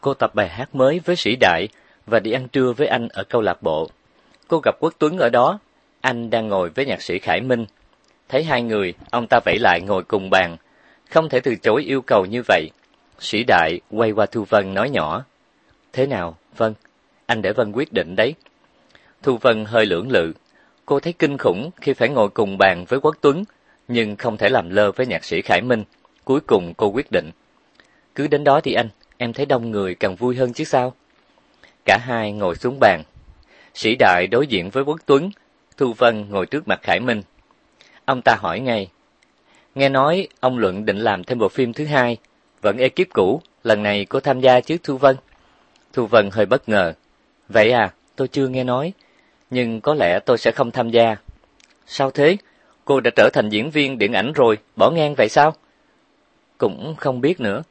Cô tập bài hát mới với sĩ đại và đi ăn trưa với anh ở câu lạc bộ. Cô gặp Quốc Tuấn ở đó, anh đang ngồi với nhạc sĩ Khải Minh. Thấy hai người, ông ta vẫy lại ngồi cùng bàn, không thể từ chối yêu cầu như vậy. Sĩ đại quay qua Thu Vân nói nhỏ: "Thế nào, Vân? Anh để Vân quyết định đấy." Thu Vân hơi lưỡng lự, cô thấy kinh khủng khi phải ngồi cùng bàn với Quốc Tuấn, nhưng không thể làm lơ với nhạc sĩ Khải Minh. Cuối cùng cô quyết định: "Cứ đến đó đi anh, em thấy đông người càng vui hơn chứ sao?" Cả hai ngồi xuống bàn. Sĩ Đại đối diện với Quốc Tuấn, Thu Vân ngồi trước mặt Khải Minh. Ông ta hỏi ngay, nghe nói ông Luận định làm thêm bộ phim thứ hai, vẫn ekip cũ, lần này cô tham gia chứ Thu Vân? Thu Vân hơi bất ngờ. Vậy à, tôi chưa nghe nói, nhưng có lẽ tôi sẽ không tham gia. Sao thế? Cô đã trở thành diễn viên điện ảnh rồi, bỏ ngang vậy sao? Cũng không biết nữa.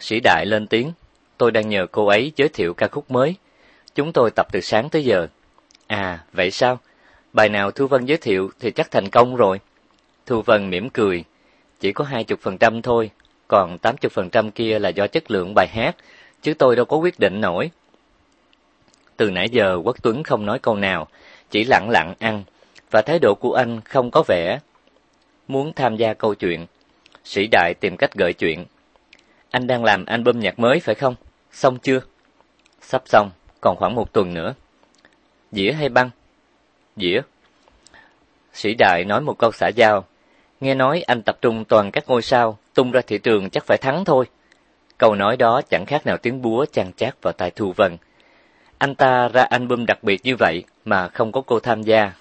Sĩ Đại lên tiếng, tôi đang nhờ cô ấy giới thiệu ca khúc mới. Chúng tôi tập từ sáng tới giờ. À, vậy sao? Bài nào Thu Vân giới thiệu thì chắc thành công rồi. Thu Vân mỉm cười. Chỉ có hai chục phần trăm thôi, còn tám chục phần trăm kia là do chất lượng bài hát, chứ tôi đâu có quyết định nổi. Từ nãy giờ Quốc Tuấn không nói câu nào, chỉ lặng lặng ăn, và thái độ của anh không có vẻ muốn tham gia câu chuyện. Sĩ Đại tìm cách gợi chuyện. Anh đang làm album nhạc mới phải không? Xong chưa? Sắp xong còn khoảng một tuần nữa. Dĩa hay băng? Dĩa. Sĩ Đại nói một câu xã giao. Nghe nói anh tập trung toàn các ngôi sao, tung ra thị trường chắc phải thắng thôi. Câu nói đó chẳng khác nào tiếng búa chăn chát vào tai Thu Vân. Anh ta ra album đặc biệt như vậy mà không có cô tham gia.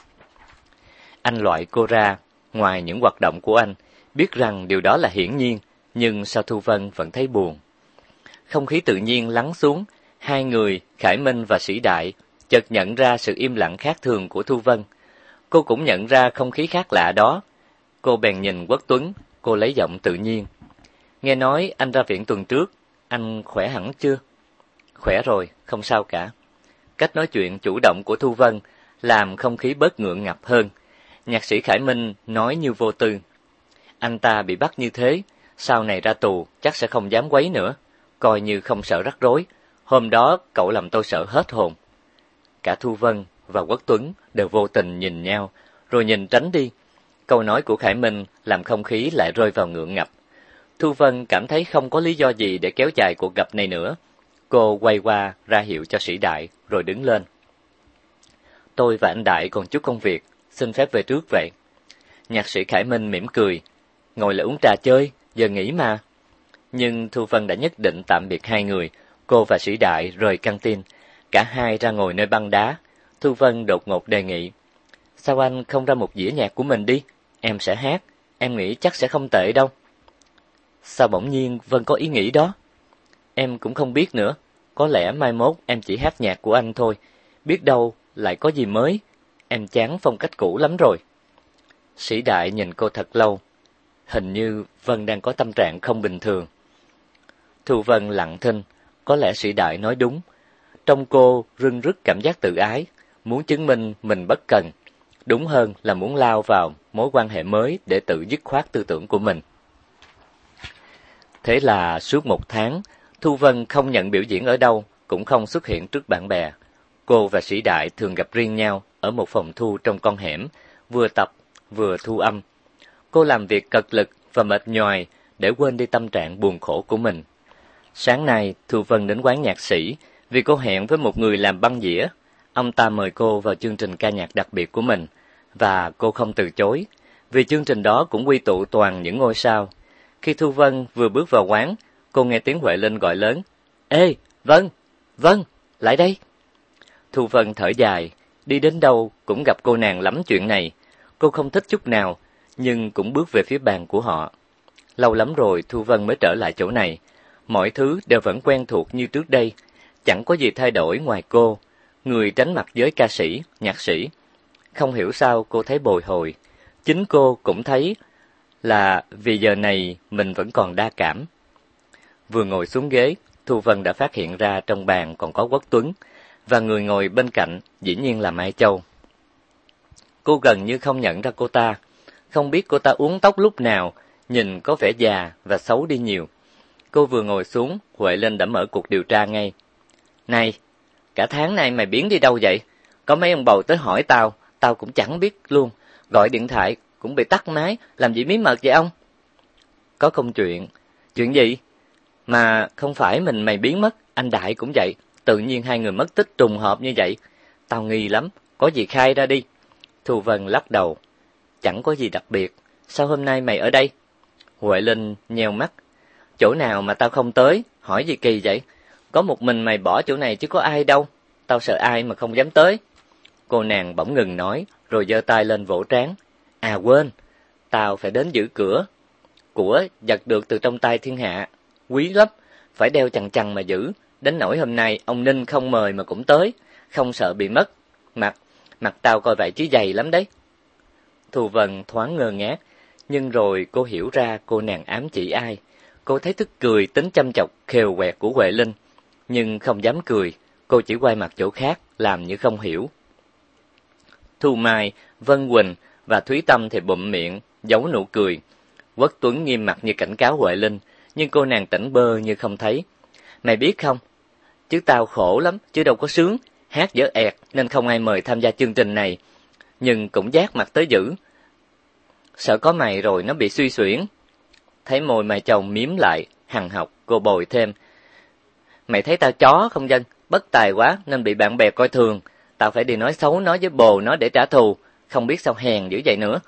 Anh loại cô ra, ngoài những hoạt động của anh, biết rằng điều đó là hiển nhiên, nhưng sao Thu Vân vẫn thấy buồn. Không khí tự nhiên lắng xuống, Hai người, Khải Minh và Sĩ Đại, chợt nhận ra sự im lặng khác thường của Thu Vân. Cô cũng nhận ra không khí khác lạ đó. Cô bèn nhìn Quốc Tuấn, cô lấy giọng tự nhiên. Nghe nói anh ra viện tuần trước, anh khỏe hẳn chưa? Khỏe rồi, không sao cả. Cách nói chuyện chủ động của Thu Vân làm không khí bớt ngượng ngập hơn. Nhạc sĩ Khải Minh nói như vô tư. Anh ta bị bắt như thế, sau này ra tù chắc sẽ không dám quấy nữa, coi như không sợ rắc rối, Hôm đó cậu làm tôi sợ hết hồn. Cả Thu Vân và Quốc Tuấn đều vô tình nhìn nhau, rồi nhìn tránh đi. Câu nói của Khải Minh làm không khí lại rơi vào ngượng ngập. Thu Vân cảm thấy không có lý do gì để kéo dài cuộc gặp này nữa. Cô quay qua ra hiệu cho sĩ đại rồi đứng lên. Tôi và anh Đại còn chút công việc, xin phép về trước vậy. Nhạc sĩ Khải Minh mỉm cười, ngồi lại uống trà chơi, giờ nghỉ mà. Nhưng Thu Vân đã nhất định tạm biệt hai người, Cô và sĩ đại rời căng tin, cả hai ra ngồi nơi băng đá. Thu Vân đột ngột đề nghị, sao anh không ra một dĩa nhạc của mình đi, em sẽ hát, em nghĩ chắc sẽ không tệ đâu. Sao bỗng nhiên Vân có ý nghĩ đó? Em cũng không biết nữa, có lẽ mai mốt em chỉ hát nhạc của anh thôi, biết đâu lại có gì mới, em chán phong cách cũ lắm rồi. Sĩ đại nhìn cô thật lâu, hình như Vân đang có tâm trạng không bình thường. Thu Vân lặng thinh, có lẽ sĩ đại nói đúng. Trong cô rưng rức cảm giác tự ái, muốn chứng minh mình bất cần. Đúng hơn là muốn lao vào mối quan hệ mới để tự dứt khoát tư tưởng của mình. Thế là suốt một tháng, Thu Vân không nhận biểu diễn ở đâu, cũng không xuất hiện trước bạn bè. Cô và sĩ đại thường gặp riêng nhau ở một phòng thu trong con hẻm, vừa tập, vừa thu âm. Cô làm việc cật lực và mệt nhoài để quên đi tâm trạng buồn khổ của mình. Sáng nay, Thu Vân đến quán nhạc sĩ vì cô hẹn với một người làm băng dĩa. Ông ta mời cô vào chương trình ca nhạc đặc biệt của mình và cô không từ chối, vì chương trình đó cũng quy tụ toàn những ngôi sao. Khi Thu Vân vừa bước vào quán, cô nghe tiếng Huệ Linh gọi lớn: "Ê, Vân, Vân, lại đây." Thu Vân thở dài, đi đến đâu cũng gặp cô nàng lắm chuyện này. Cô không thích chút nào, nhưng cũng bước về phía bàn của họ. Lâu lắm rồi Thu Vân mới trở lại chỗ này, mọi thứ đều vẫn quen thuộc như trước đây, chẳng có gì thay đổi ngoài cô, người tránh mặt giới ca sĩ, nhạc sĩ. Không hiểu sao cô thấy bồi hồi, chính cô cũng thấy là vì giờ này mình vẫn còn đa cảm. Vừa ngồi xuống ghế, Thu Vân đã phát hiện ra trong bàn còn có Quốc Tuấn, và người ngồi bên cạnh dĩ nhiên là Mai Châu. Cô gần như không nhận ra cô ta, không biết cô ta uống tóc lúc nào, nhìn có vẻ già và xấu đi nhiều. Cô vừa ngồi xuống, Huệ Linh đã mở cuộc điều tra ngay. Này, cả tháng nay mày biến đi đâu vậy? Có mấy ông bầu tới hỏi tao, tao cũng chẳng biết luôn. Gọi điện thoại cũng bị tắt máy, làm gì bí mật vậy ông? Có công chuyện. Chuyện gì? Mà không phải mình mày biến mất, anh Đại cũng vậy. Tự nhiên hai người mất tích trùng hợp như vậy. Tao nghi lắm, có gì khai ra đi. Thu Vân lắc đầu. Chẳng có gì đặc biệt, sao hôm nay mày ở đây? Huệ Linh nheo mắt. Chỗ nào mà tao không tới, hỏi gì kỳ vậy? Có một mình mày bỏ chỗ này chứ có ai đâu. Tao sợ ai mà không dám tới. Cô nàng bỗng ngừng nói, rồi giơ tay lên vỗ trán. À quên, tao phải đến giữ cửa. Của giật được từ trong tay thiên hạ, quý lắm, phải đeo chằng chằng mà giữ. Đến nỗi hôm nay ông Ninh không mời mà cũng tới, không sợ bị mất. Mặt, mặt tao coi vậy chứ dày lắm đấy. Thù Vân thoáng ngơ ngác, nhưng rồi cô hiểu ra cô nàng ám chỉ ai. Cô thấy tức cười tính chăm chọc khều quẹt của Huệ Linh, nhưng không dám cười, cô chỉ quay mặt chỗ khác, làm như không hiểu. Thu Mai, Vân Quỳnh và Thúy Tâm thì bụm miệng, giấu nụ cười. Quốc Tuấn nghiêm mặt như cảnh cáo Huệ Linh, nhưng cô nàng tỉnh bơ như không thấy. Mày biết không, chứ tao khổ lắm, chứ đâu có sướng, hát dở ẹt nên không ai mời tham gia chương trình này, nhưng cũng giác mặt tới dữ. Sợ có mày rồi nó bị suy xuyển. Thấy môi mày chồng miếm lại, hằng học, cô bồi thêm. Mày thấy tao chó không dân, bất tài quá nên bị bạn bè coi thường, tao phải đi nói xấu nó với bồ nó để trả thù, không biết sao hèn dữ vậy nữa.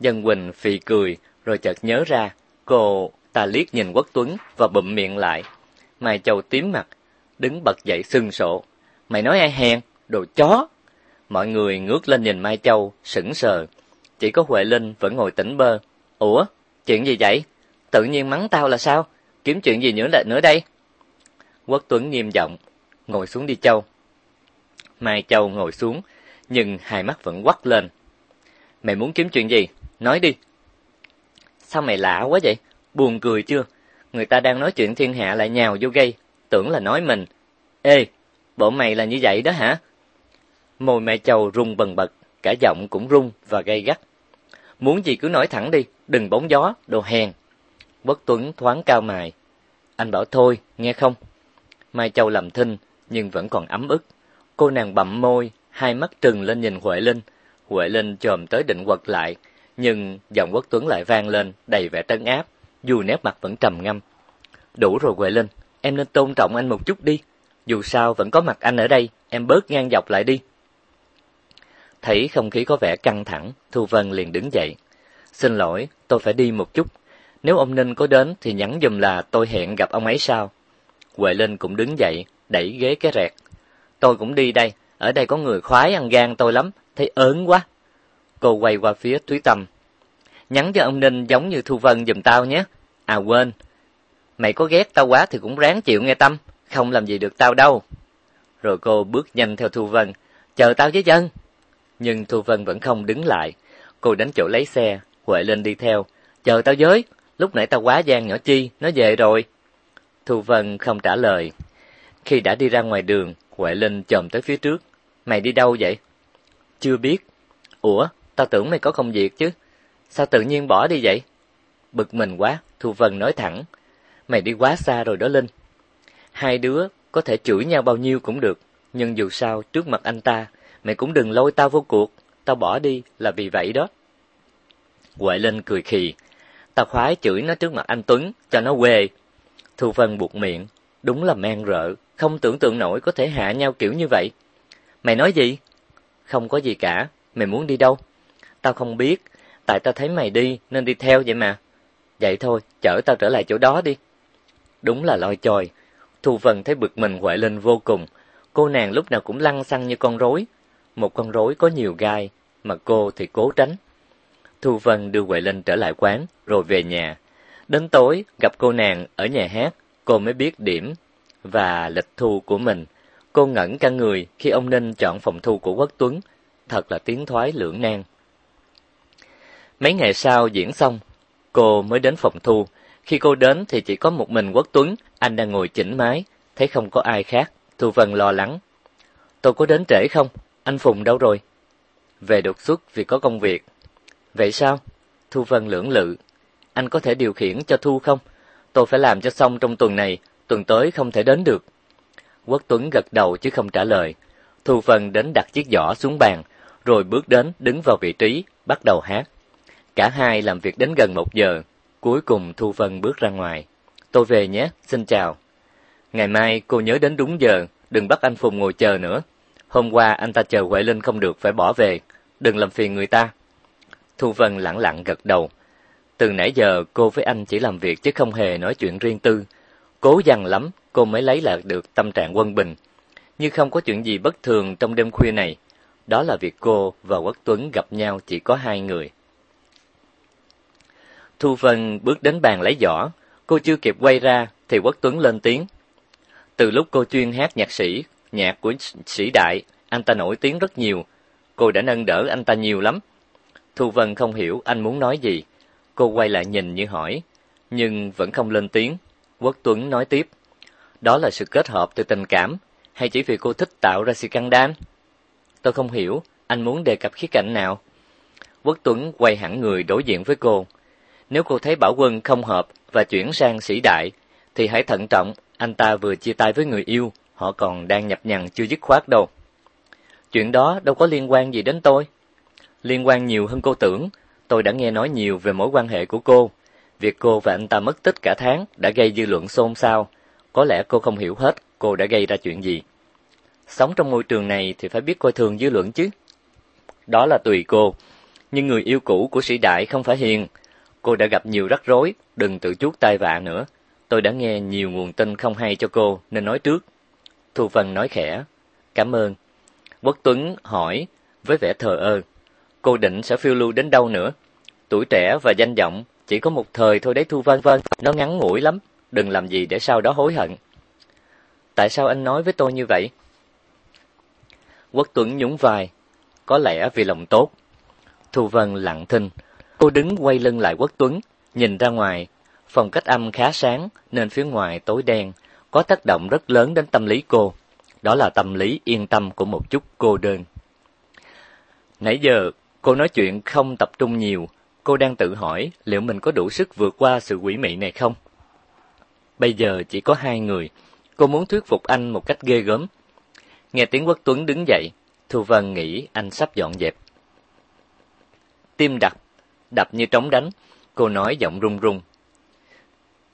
Dân Quỳnh phì cười, rồi chợt nhớ ra, cô ta liếc nhìn Quốc Tuấn và bụm miệng lại. Mày chầu tím mặt, đứng bật dậy sưng sộ. Mày nói ai hèn, đồ chó. Mọi người ngước lên nhìn Mai Châu, sững sờ. Chỉ có Huệ Linh vẫn ngồi tỉnh bơ. Ủa, chuyện gì vậy? Tự nhiên mắng tao là sao? Kiếm chuyện gì nữa lại nữa đây? Quốc Tuấn nghiêm giọng, ngồi xuống đi Châu. Mai Châu ngồi xuống, nhưng hai mắt vẫn quắc lên. Mày muốn kiếm chuyện gì? Nói đi. Sao mày lạ quá vậy? Buồn cười chưa? Người ta đang nói chuyện thiên hạ lại nhào vô gây, tưởng là nói mình. Ê, bộ mày là như vậy đó hả? Môi mẹ chầu rung bần bật, cả giọng cũng rung và gay gắt. Muốn gì cứ nói thẳng đi, đừng bóng gió, đồ hèn. Bất Tuấn thoáng cao mài. Anh bảo thôi, nghe không? Mai Châu làm thinh, nhưng vẫn còn ấm ức. Cô nàng bậm môi, hai mắt trừng lên nhìn Huệ Linh. Huệ Linh chồm tới định quật lại, nhưng giọng Quốc Tuấn lại vang lên, đầy vẻ trấn áp, dù nét mặt vẫn trầm ngâm. Đủ rồi Huệ Linh, em nên tôn trọng anh một chút đi. Dù sao vẫn có mặt anh ở đây, em bớt ngang dọc lại đi. Thấy không khí có vẻ căng thẳng, Thu Vân liền đứng dậy. Xin lỗi, tôi phải đi một chút. Nếu ông Ninh có đến thì nhắn dùm là tôi hẹn gặp ông ấy sau. Huệ Linh cũng đứng dậy, đẩy ghế cái rẹt. Tôi cũng đi đây, ở đây có người khoái ăn gan tôi lắm, thấy ớn quá. Cô quay qua phía Thúy Tâm. Nhắn cho ông Ninh giống như Thu Vân dùm tao nhé. À quên, mày có ghét tao quá thì cũng ráng chịu nghe Tâm, không làm gì được tao đâu. Rồi cô bước nhanh theo Thu Vân, chờ tao với dân. Nhưng Thu Vân vẫn không đứng lại, cô đến chỗ lấy xe, Huệ Linh đi theo, chờ tao với, lúc nãy tao quá gian nhỏ chi, nó về rồi. Thu Vân không trả lời. Khi đã đi ra ngoài đường, Huệ Linh chồm tới phía trước. Mày đi đâu vậy? Chưa biết. Ủa, tao tưởng mày có công việc chứ. Sao tự nhiên bỏ đi vậy? Bực mình quá, Thu Vân nói thẳng. Mày đi quá xa rồi đó Linh. Hai đứa có thể chửi nhau bao nhiêu cũng được. Nhưng dù sao, trước mặt anh ta, mày cũng đừng lôi tao vô cuộc. Tao bỏ đi là vì vậy đó. Huệ Linh cười khì. Tao khoái chửi nó trước mặt anh Tuấn, cho nó quê. Thu Vân buộc miệng. Đúng là men rợ, không tưởng tượng nổi có thể hạ nhau kiểu như vậy. Mày nói gì? Không có gì cả, mày muốn đi đâu? Tao không biết, tại tao thấy mày đi nên đi theo vậy mà. Vậy thôi, chở tao trở lại chỗ đó đi. Đúng là loi chòi. Thu Vân thấy bực mình Huệ Linh vô cùng. Cô nàng lúc nào cũng lăng xăng như con rối. Một con rối có nhiều gai, mà cô thì cố tránh. Thu Vân đưa Huệ Linh trở lại quán, rồi về nhà. Đến tối, gặp cô nàng ở nhà hát, cô mới biết điểm và lịch thu của mình. Cô ngẩn cả người khi ông Ninh chọn phòng thu của Quốc Tuấn, thật là tiếng thoái lưỡng nan. Mấy ngày sau diễn xong, cô mới đến phòng thu. Khi cô đến thì chỉ có một mình Quốc Tuấn, anh đang ngồi chỉnh mái, thấy không có ai khác. Thu Vân lo lắng. Tôi có đến trễ không? Anh Phùng đâu rồi? Về đột xuất vì có công việc. Vậy sao? Thu Vân lưỡng lự. Anh có thể điều khiển cho Thu không? Tôi phải làm cho xong trong tuần này, tuần tới không thể đến được. Quốc Tuấn gật đầu chứ không trả lời. Thu Vân đến đặt chiếc giỏ xuống bàn, rồi bước đến đứng vào vị trí, bắt đầu hát. Cả hai làm việc đến gần một giờ, cuối cùng Thu Vân bước ra ngoài. Tôi về nhé, xin chào. Ngày mai cô nhớ đến đúng giờ, đừng bắt anh Phùng ngồi chờ nữa. Hôm qua anh ta chờ Huệ Linh không được phải bỏ về, đừng làm phiền người ta. Thu Vân lặng lặng gật đầu. Từ nãy giờ cô với anh chỉ làm việc chứ không hề nói chuyện riêng tư. Cố dằn lắm, cô mới lấy lại được tâm trạng quân bình. Như không có chuyện gì bất thường trong đêm khuya này. Đó là việc cô và Quốc Tuấn gặp nhau chỉ có hai người. Thu Vân bước đến bàn lấy giỏ, cô chưa kịp quay ra thì Quốc Tuấn lên tiếng. Từ lúc cô chuyên hát nhạc sĩ, nhạc của sĩ đại, anh ta nổi tiếng rất nhiều. Cô đã nâng đỡ anh ta nhiều lắm. Thu Vân không hiểu anh muốn nói gì. Cô quay lại nhìn như hỏi, nhưng vẫn không lên tiếng. Quốc Tuấn nói tiếp, đó là sự kết hợp từ tình cảm, hay chỉ vì cô thích tạo ra sự căng đan? Tôi không hiểu, anh muốn đề cập khía cạnh nào? Quốc Tuấn quay hẳn người đối diện với cô. Nếu cô thấy Bảo Quân không hợp và chuyển sang sĩ đại, thì hãy thận trọng, anh ta vừa chia tay với người yêu, họ còn đang nhập nhằn chưa dứt khoát đâu. Chuyện đó đâu có liên quan gì đến tôi. Liên quan nhiều hơn cô tưởng, tôi đã nghe nói nhiều về mối quan hệ của cô. Việc cô và anh ta mất tích cả tháng đã gây dư luận xôn xao. Có lẽ cô không hiểu hết cô đã gây ra chuyện gì. Sống trong môi trường này thì phải biết coi thường dư luận chứ. Đó là tùy cô. Nhưng người yêu cũ của sĩ đại không phải hiền. Cô đã gặp nhiều rắc rối, đừng tự chuốc tai vạ nữa. Tôi đã nghe nhiều nguồn tin không hay cho cô nên nói trước. Thu Vân nói khẽ. Cảm ơn. Quốc Tuấn hỏi với vẻ thờ ơ. Cô định sẽ phiêu lưu đến đâu nữa? Tuổi trẻ và danh vọng chỉ có một thời thôi đấy Thu Vân Vân, nó ngắn ngủi lắm, đừng làm gì để sau đó hối hận. Tại sao anh nói với tôi như vậy? Quốc Tuấn nhún vai, có lẽ vì lòng tốt. Thu Vân lặng thinh, cô đứng quay lưng lại Quốc Tuấn, nhìn ra ngoài, phòng cách âm khá sáng nên phía ngoài tối đen, có tác động rất lớn đến tâm lý cô. Đó là tâm lý yên tâm của một chút cô đơn. Nãy giờ, cô nói chuyện không tập trung nhiều, cô đang tự hỏi liệu mình có đủ sức vượt qua sự quỷ mị này không? Bây giờ chỉ có hai người, cô muốn thuyết phục anh một cách ghê gớm. Nghe tiếng Quốc Tuấn đứng dậy, Thu Vân nghĩ anh sắp dọn dẹp. Tim đập, đập như trống đánh, cô nói giọng run run.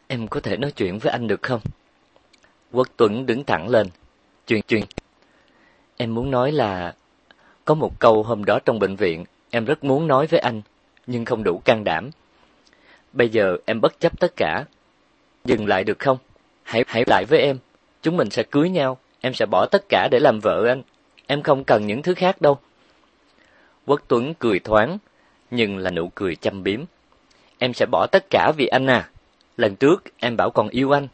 Em có thể nói chuyện với anh được không? Quốc Tuấn đứng thẳng lên. Chuyện chuyện. Em muốn nói là có một câu hôm đó trong bệnh viện em rất muốn nói với anh, nhưng không đủ can đảm. Bây giờ em bất chấp tất cả. Dừng lại được không? Hãy hãy lại với em. Chúng mình sẽ cưới nhau. Em sẽ bỏ tất cả để làm vợ anh. Em không cần những thứ khác đâu. Quốc Tuấn cười thoáng, nhưng là nụ cười chăm biếm. Em sẽ bỏ tất cả vì anh à. Lần trước em bảo còn yêu anh,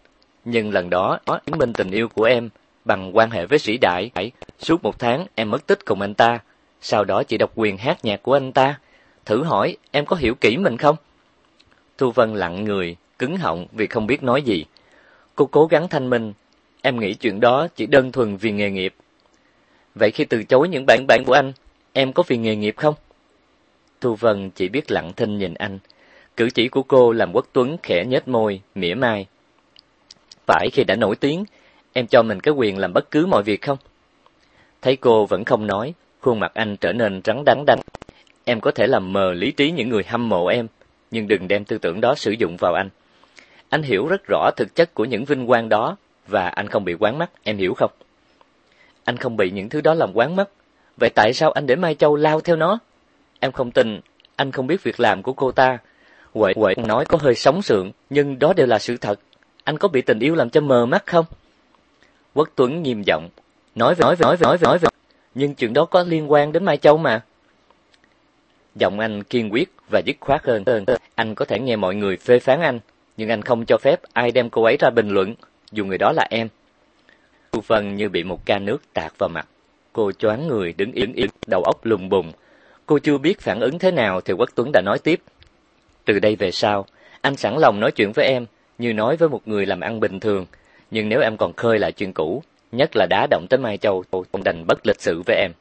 nhưng lần đó chứng minh tình yêu của em bằng quan hệ với sĩ đại. Suốt một tháng em mất tích cùng anh ta, sau đó chỉ độc quyền hát nhạc của anh ta. Thử hỏi em có hiểu kỹ mình không? Thu Vân lặng người, cứng họng vì không biết nói gì. Cô cố gắng thanh minh, em nghĩ chuyện đó chỉ đơn thuần vì nghề nghiệp. Vậy khi từ chối những bạn bạn của anh, em có vì nghề nghiệp không? Thu Vân chỉ biết lặng thinh nhìn anh. Cử chỉ của cô làm Quốc Tuấn khẽ nhếch môi, mỉa mai. Phải khi đã nổi tiếng, em cho mình cái quyền làm bất cứ mọi việc không? Thấy cô vẫn không nói, khuôn mặt anh trở nên trắng đắng đanh. Em có thể làm mờ lý trí những người hâm mộ em, nhưng đừng đem tư tưởng đó sử dụng vào anh. Anh hiểu rất rõ thực chất của những vinh quang đó và anh không bị quán mắt, em hiểu không? Anh không bị những thứ đó làm quán mắt, vậy tại sao anh để Mai Châu lao theo nó? Em không tin, anh không biết việc làm của cô ta. Huệ Huệ nói có hơi sóng sượng, nhưng đó đều là sự thật. Anh có bị tình yêu làm cho mờ mắt không? Quốc Tuấn nghiêm giọng, nói về nói về nói về nói về nói về, nhưng chuyện đó có liên quan đến Mai Châu mà. Giọng anh kiên quyết và dứt khoát hơn. Anh có thể nghe mọi người phê phán anh, nhưng anh không cho phép ai đem cô ấy ra bình luận, dù người đó là em. Thu Vân như bị một ca nước tạt vào mặt. Cô choáng người đứng yên yên, đầu óc lùng bùng. Cô chưa biết phản ứng thế nào thì Quốc Tuấn đã nói tiếp. Từ đây về sau, anh sẵn lòng nói chuyện với em, như nói với một người làm ăn bình thường. Nhưng nếu em còn khơi lại chuyện cũ, nhất là đá động tới Mai Châu, tôi đành bất lịch sự với em.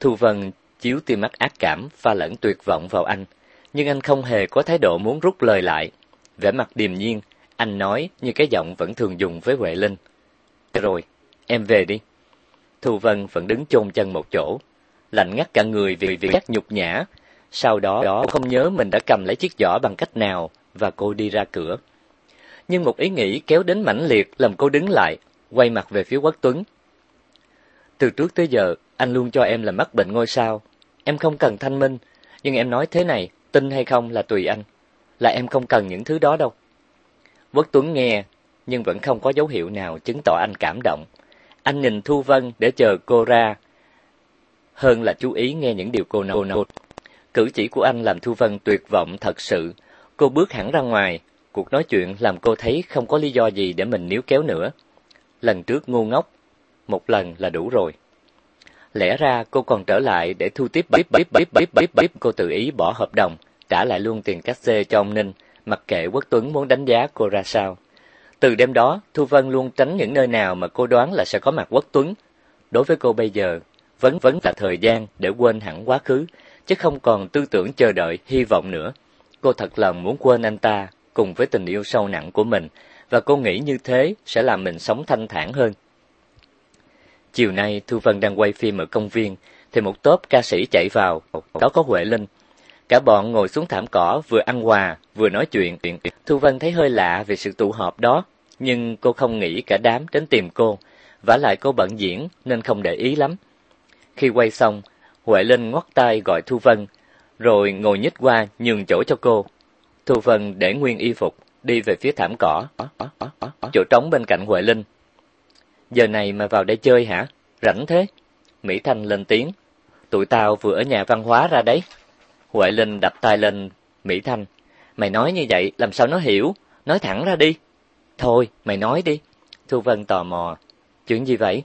Thu Vân chiếu tia mắt ác cảm, pha lẫn tuyệt vọng vào anh, nhưng anh không hề có thái độ muốn rút lời lại. vẻ mặt điềm nhiên, anh nói như cái giọng vẫn thường dùng với Huệ Linh. Rồi, em về đi. Thu Vân vẫn đứng chôn chân một chỗ, lạnh ngắt cả người vì việc nhục nhã. Sau đó, đó không nhớ mình đã cầm lấy chiếc giỏ bằng cách nào và cô đi ra cửa. Nhưng một ý nghĩ kéo đến mãnh liệt làm cô đứng lại, quay mặt về phía Quốc Tuấn. Từ trước tới giờ, anh luôn cho em là mắc bệnh ngôi sao. Em không cần thanh minh, nhưng em nói thế này, tin hay không là tùy anh. Là em không cần những thứ đó đâu. Quốc Tuấn nghe, nhưng vẫn không có dấu hiệu nào chứng tỏ anh cảm động. Anh nhìn Thu Vân để chờ cô ra, hơn là chú ý nghe những điều cô nói. Cử chỉ của anh làm Thu Vân tuyệt vọng thật sự. Cô bước hẳn ra ngoài, cuộc nói chuyện làm cô thấy không có lý do gì để mình níu kéo nữa. Lần trước ngu ngốc, một lần là đủ rồi. Lẽ ra cô còn trở lại để thu tiếp bíp bíp bíp bíp bíp bíp cô tự ý bỏ hợp đồng, trả lại luôn tiền cát xê cho ông Ninh, mặc kệ Quốc Tuấn muốn đánh giá cô ra sao. Từ đêm đó, Thu Vân luôn tránh những nơi nào mà cô đoán là sẽ có mặt Quốc Tuấn. Đối với cô bây giờ, vẫn vẫn là thời gian để quên hẳn quá khứ, chứ không còn tư tưởng chờ đợi, hy vọng nữa. Cô thật lòng muốn quên anh ta, cùng với tình yêu sâu nặng của mình, và cô nghĩ như thế sẽ làm mình sống thanh thản hơn. Chiều nay, Thu Vân đang quay phim ở công viên, thì một tốp ca sĩ chạy vào, đó có Huệ Linh. Cả bọn ngồi xuống thảm cỏ, vừa ăn quà, vừa nói chuyện. Thu Vân thấy hơi lạ về sự tụ họp đó, nhưng cô không nghĩ cả đám đến tìm cô, vả lại cô bận diễn nên không để ý lắm. Khi quay xong, Huệ Linh ngoắt tay gọi Thu Vân, rồi ngồi nhích qua nhường chỗ cho cô. Thu Vân để nguyên y phục, đi về phía thảm cỏ, chỗ trống bên cạnh Huệ Linh. Giờ này mà vào đây chơi hả? Rảnh thế? Mỹ Thanh lên tiếng. Tụi tao vừa ở nhà văn hóa ra đấy. Huệ Linh đập tay lên Mỹ Thanh. Mày nói như vậy làm sao nó hiểu? Nói thẳng ra đi. Thôi, mày nói đi. Thu Vân tò mò. Chuyện gì vậy?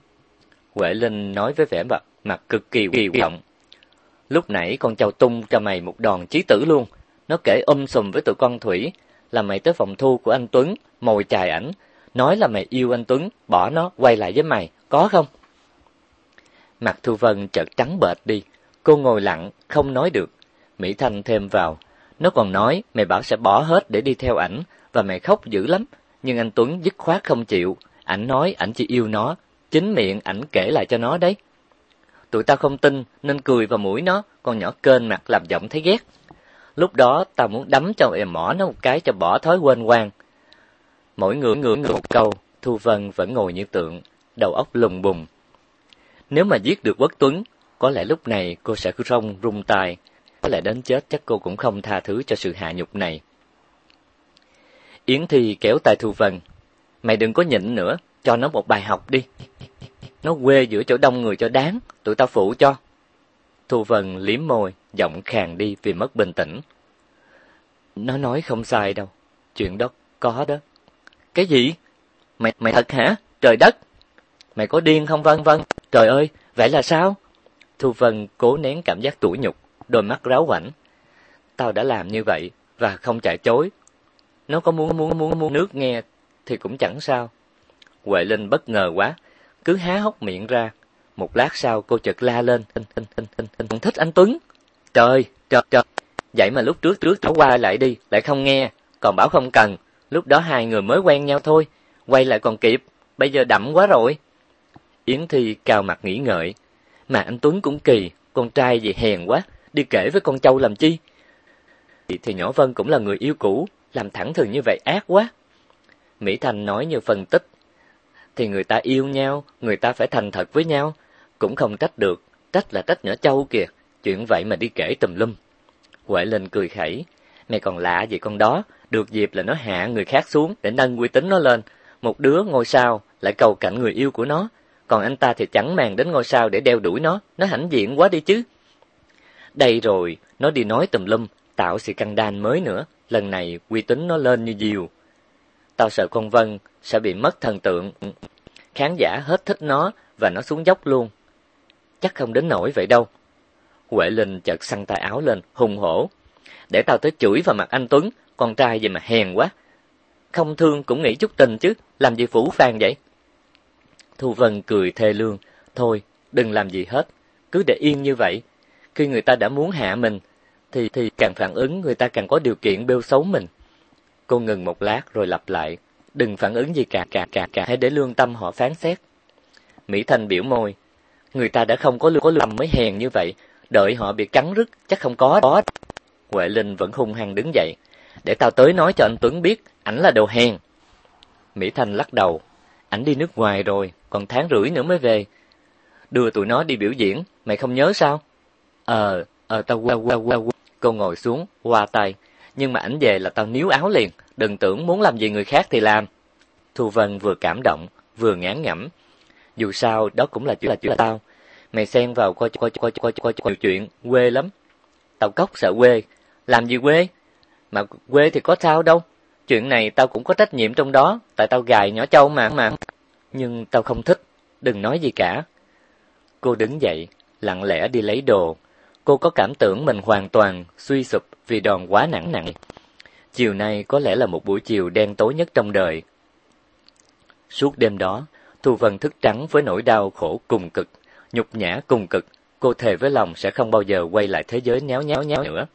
Huệ Linh nói với vẻ mặt, mặt cực kỳ kỳ vọng. Lúc nãy con chào tung cho mày một đòn chí tử luôn. Nó kể um sùm với tụi con Thủy, là mày tới phòng thu của anh Tuấn, mồi chài ảnh, nói là mày yêu anh Tuấn, bỏ nó quay lại với mày, có không? Mặt Thu Vân chợt trắng bệch đi, cô ngồi lặng, không nói được. Mỹ Thanh thêm vào, nó còn nói mày bảo sẽ bỏ hết để đi theo ảnh và mày khóc dữ lắm, nhưng anh Tuấn dứt khoát không chịu, ảnh nói ảnh chỉ yêu nó, chính miệng ảnh kể lại cho nó đấy. Tụi tao không tin nên cười vào mũi nó, con nhỏ kênh mặt làm giọng thấy ghét. Lúc đó tao muốn đấm cho em mỏ nó một cái cho bỏ thói quên quan. Mỗi người ngửa ngửa một câu, Thu Vân vẫn ngồi như tượng, đầu óc lùng bùng. Nếu mà giết được Quốc Tuấn, có lẽ lúc này cô sẽ rong rung tai, có lẽ đến chết chắc cô cũng không tha thứ cho sự hạ nhục này. Yến Thi kéo tay Thu Vân. Mày đừng có nhịn nữa, cho nó một bài học đi. Nó quê giữa chỗ đông người cho đáng, tụi tao phụ cho. Thu Vân liếm môi, giọng khàn đi vì mất bình tĩnh. Nó nói không sai đâu, chuyện đó có đó. Cái gì? Mày mày thật hả? Trời đất! Mày có điên không Vân Vân? Trời ơi, vậy là sao? Thu Vân cố nén cảm giác tủi nhục, đôi mắt ráo quảnh. Tao đã làm như vậy và không chạy chối. Nó có muốn muốn muốn muốn nước nghe thì cũng chẳng sao. Huệ Linh bất ngờ quá, cứ há hốc miệng ra. Một lát sau cô chợt la lên, "Anh anh anh anh anh thích anh Tuấn." Trời, trời trời. Vậy mà lúc trước trước thảo qua lại đi, lại không nghe, còn bảo không cần. Lúc đó hai người mới quen nhau thôi, quay lại còn kịp, bây giờ đậm quá rồi. Yến Thi cao mặt nghĩ ngợi, mà anh Tuấn cũng kỳ, con trai gì hèn quá, đi kể với con Châu làm chi? Thì nhỏ Vân cũng là người yêu cũ, làm thẳng thừng như vậy ác quá. Mỹ Thành nói như phân tích, thì người ta yêu nhau, người ta phải thành thật với nhau, cũng không trách được, trách là trách nhỏ Châu kìa, chuyện vậy mà đi kể tùm lum. Huệ Linh cười khẩy, mày còn lạ gì con đó, được dịp là nó hạ người khác xuống để nâng uy tín nó lên, một đứa ngôi sao lại cầu cạnh người yêu của nó, còn anh ta thì chẳng màng đến ngôi sao để đeo đuổi nó, nó hãnh diện quá đi chứ. Đây rồi, nó đi nói tùm lum, tạo sự căng đan mới nữa, lần này uy tín nó lên như diều. Tao sợ con Vân sẽ bị mất thần tượng. Khán giả hết thích nó và nó xuống dốc luôn. Chắc không đến nổi vậy đâu. Huệ Linh chợt xăng tay áo lên, hùng hổ. Để tao tới chửi vào mặt anh Tuấn, con trai gì mà hèn quá. Không thương cũng nghĩ chút tình chứ, làm gì phủ phàng vậy? Thu Vân cười thê lương, thôi, đừng làm gì hết, cứ để yên như vậy. Khi người ta đã muốn hạ mình, thì thì càng phản ứng người ta càng có điều kiện bêu xấu mình. Cô ngừng một lát rồi lặp lại, đừng phản ứng gì cả cả cả cả, hãy để lương tâm họ phán xét. Mỹ Thanh biểu môi, người ta đã không có lương, có lương tâm mới hèn như vậy, đợi họ bị cắn rứt chắc không có đó. Huệ Linh vẫn hung hăng đứng dậy, để tao tới nói cho anh Tuấn biết, ảnh là đồ hèn. Mỹ Thanh lắc đầu, ảnh đi nước ngoài rồi, còn tháng rưỡi nữa mới về. Đưa tụi nó đi biểu diễn, mày không nhớ sao? Ờ, ờ tao qua qua qua. Cô ngồi xuống, qua tay, nhưng mà ảnh về là tao níu áo liền, đừng tưởng muốn làm gì người khác thì làm. Thu Vân vừa cảm động, vừa ngán ngẩm. Dù sao, đó cũng là chuyện là chuyện tao. Mày xen vào coi coi coi coi coi coi chuyện quê lắm. Tao cốc sợ quê, làm gì quê? Mà quê thì có sao đâu. Chuyện này tao cũng có trách nhiệm trong đó, tại tao gài nhỏ châu mà mà. Nhưng tao không thích, đừng nói gì cả. Cô đứng dậy, lặng lẽ đi lấy đồ. Cô có cảm tưởng mình hoàn toàn suy sụp vì đòn quá nặng nặng. Chiều nay có lẽ là một buổi chiều đen tối nhất trong đời. Suốt đêm đó, Thu Vân thức trắng với nỗi đau khổ cùng cực, nhục nhã cùng cực. Cô thề với lòng sẽ không bao giờ quay lại thế giới nhéo nhéo nhéo nữa.